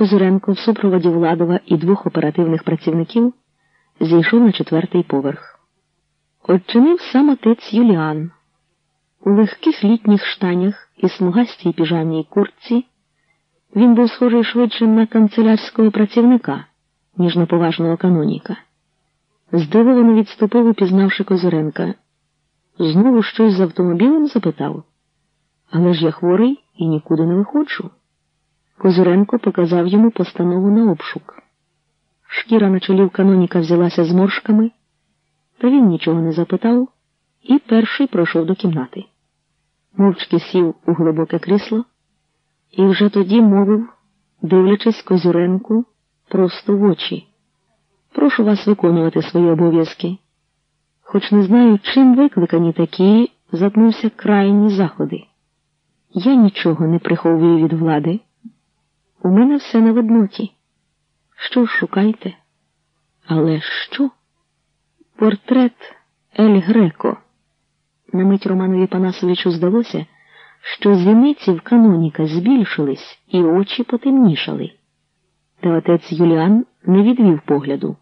Козуренко в супроводі Владова і двох оперативних працівників зійшов на четвертий поверх. Отчинив сам отець Юліан. У легких літніх штанях і смугастій піжамній куртці він був схожий швидше на канцелярського працівника, ніж на поважного каноніка. Здивовано відступив, упізнавши Козиренка. Знову щось з автомобілем запитав. Але ж я хворий і нікуди не виходжу. Козиренко показав йому постанову на обшук. Шкіра на чолі в каноніка взялася зморшками, та він нічого не запитав і перший пройшов до кімнати. Мовчки сів у глибоке крісло і вже тоді мовив, дивлячись Козюренку просто в очі. Прошу вас виконувати свої обов'язки. Хоч не знаю, чим викликані такі, затнувся крайні заходи. Я нічого не приховую від влади. У мене все на видноті. Що ж шукайте? Але що? Портрет Ель Греко. На мить Романові Панасовичу здалося, що зіниці в каноніка збільшились і очі потемнішали. Та отець Юліан не відвів погляду.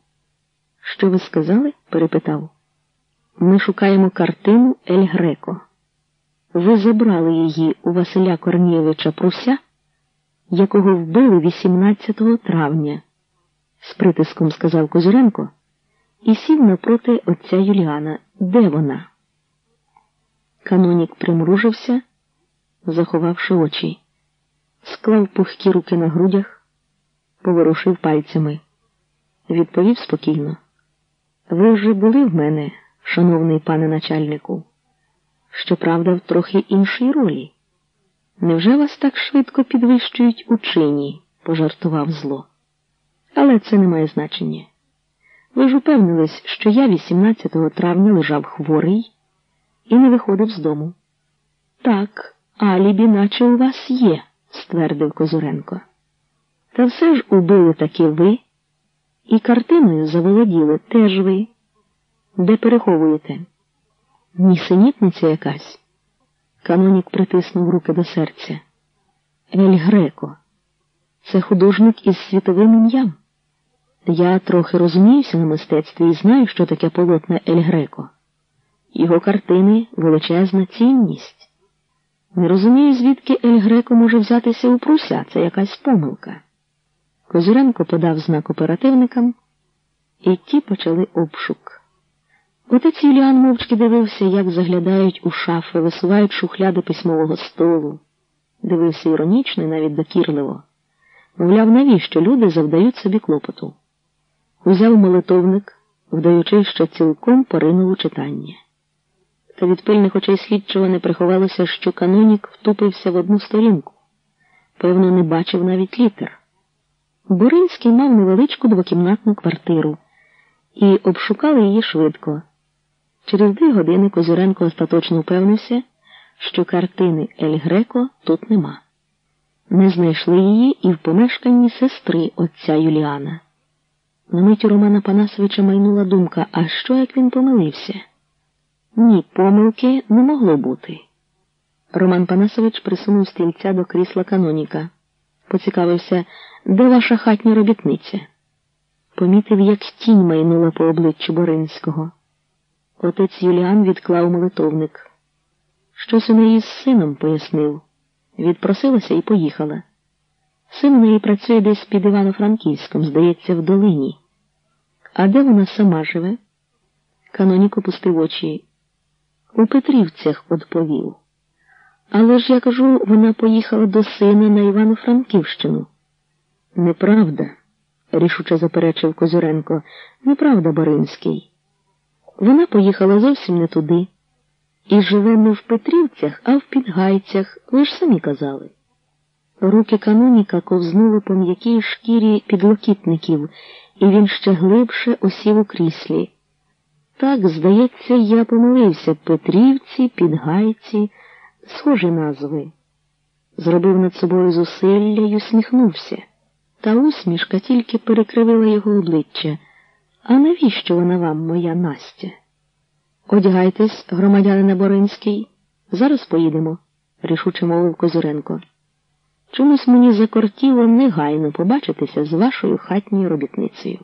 Що ви сказали? перепитав. Ми шукаємо картину Ель Греко. Ви забрали її у Василя Корнієвича Пруся, якого вбили 18 травня, з притиском сказав Козуренко, і сів напроти отця Юліана. Де вона? Канонік примружився, заховавши очі, склав пухкі руки на грудях, поворушив пальцями. Відповів спокійно. Ви вже були в мене, шановний пане начальнику, щоправда, в трохи іншій ролі. Невже вас так швидко підвищують у пожартував зло. Але це не має значення. Ви ж упевнились, що я 18 травня лежав хворий і не виходив з дому. Так, алібі, наче у вас є, ствердив Козуренко. Та все ж убили таки ви, і картиною заволоділи теж ви. Де переховуєте? Нісенітниця якась. Канонік притиснув руки до серця. Ель Греко. Це художник із світовим ім'ям. Я трохи розуміюся на мистецтві і знаю, що таке полотна Ель Греко. Його картини величезна цінність. Не розумію, звідки Ель Греко може взятися у Пруся, це якась помилка. Козюренко подав знак оперативникам, і ті почали обшук. Отець Юліан мовчки дивився, як заглядають у шафи, висувають шухляди письмового столу. Дивився іронічно і навіть докірливо. Мовляв, навіщо люди завдають собі клопоту. Узяв молитовник, вдаючи, що цілком поринув у читання. Та від пильних очей слідчого не приховалося, що канонік втупився в одну сторінку. Певно, не бачив навіть літер. Буринський мав невеличку двокімнатну квартиру і обшукали її швидко. Через дві години Козюренко остаточно впевнився, що картини Ель Греко тут нема. Не знайшли її і в помешканні сестри отця Юліана. На мить Романа Панасовича майнула думка, а що як він помилився? Ні, помилки не могло бути. Роман Панасович присунув стільця до крісла каноніка. Поцікавився, де ваша хатня робітниця? Помітив, як тінь майнула по обличчю Боринського. Отець Юліан відклав молитовник. Щось у з сином пояснив. Відпросилася і поїхала. Син у неї працює десь під Івано-Франківськом, здається, в долині. А де вона сама живе? Канонік опустив очі. У Петрівцях відповів. Але ж я кажу, вона поїхала до сина на Івано-Франківщину. Неправда, рішуче заперечив Козюренко. Неправда, Боринський. Вона поїхала зовсім не туди. І живе не в Петрівцях, а в Підгайцях, ви ж самі казали. Руки каноніка ковзнули по м'якій шкірі підлокітників, і він ще глибше осів у кріслі. Так, здається, я помилився Петрівці, Підгайці, схожі назви. Зробив над собою зусилля й усміхнувся, та усмішка тільки перекривила його обличчя. А навіщо вона вам, моя Настя? Одягайтесь, громадянина Боринський, зараз поїдемо, рішуче мовив Козуренко. Чомусь мені закортіло негайно побачитися з вашою хатньою робітницею.